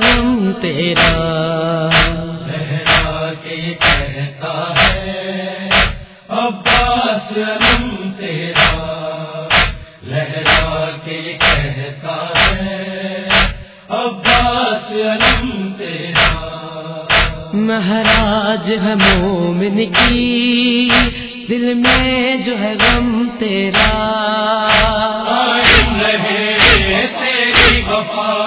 عباس علم تیرا۔ لہرا کے کہتا ہے عباس علم تیرا۔ لہرا کے کہتا ہے عباس علم تیرا۔ مہاراج ہے مومن کی دل میں جو ہے غم تیرا۔ رہے تیری وفا۔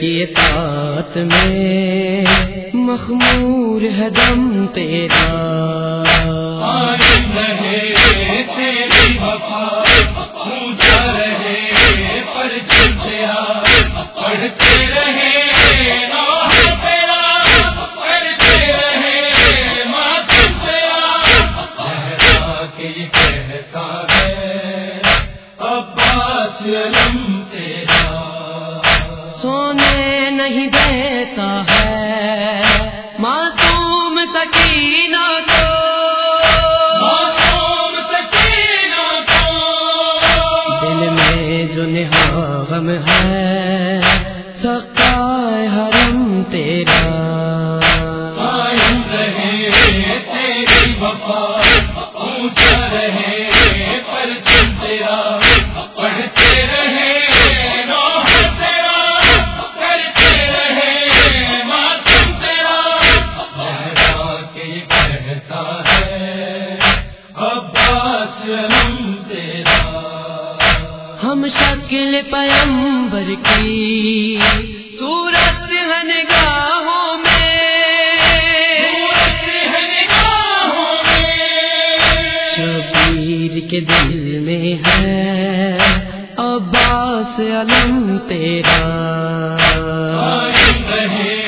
کی اطاعت میں مخمور ہے دم تیرا۔ نہیں دیتا ہے۔ معصوم سکینہ کو۔ معصوم سکینہ کو۔ دل میں جو نہا غم ہے سکائے حرم تیرا۔ قائم رہے تیری وفا۔ ہم شکل پیمبر کی صورت ہے نگاہوں میں۔ شبیر کے دل میں ہے عباس علم تیرا۔ پڑھتے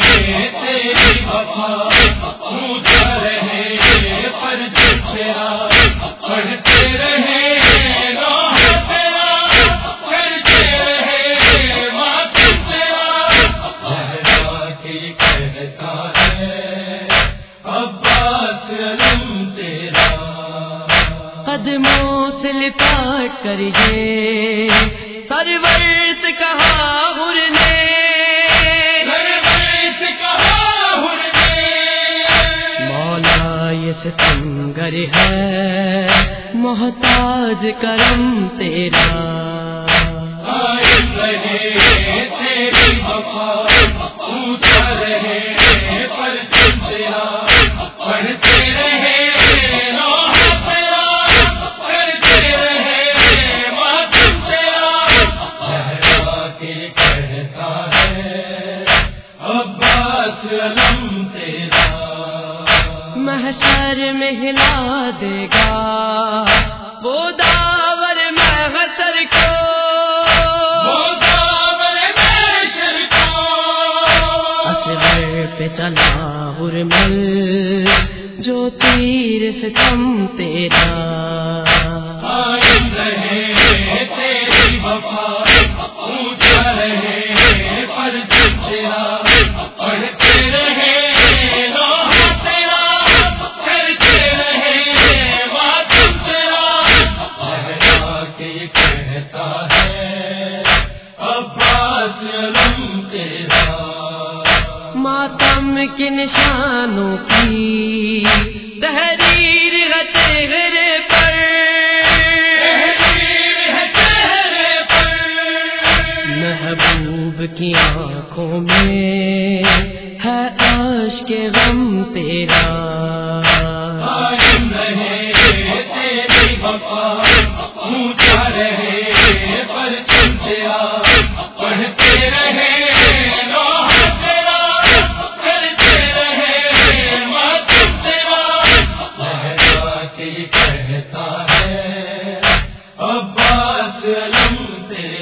لپاٹ کر یہ سرور سے کہا ہر نے مولا یہ ستمگر ہے۔ محتاج کرم تیرا۔ ہلا دے گا۔ وہ داور کو۔ پہ چلا ہرمل جو تیر سے تم تیرا کے نشانوں کی تحریر ہے چہرے پر۔ محبوب کی آنکھوں میں ہے آش کے غم تیرا۔ رہے تیری وفا رہے سلم تیرے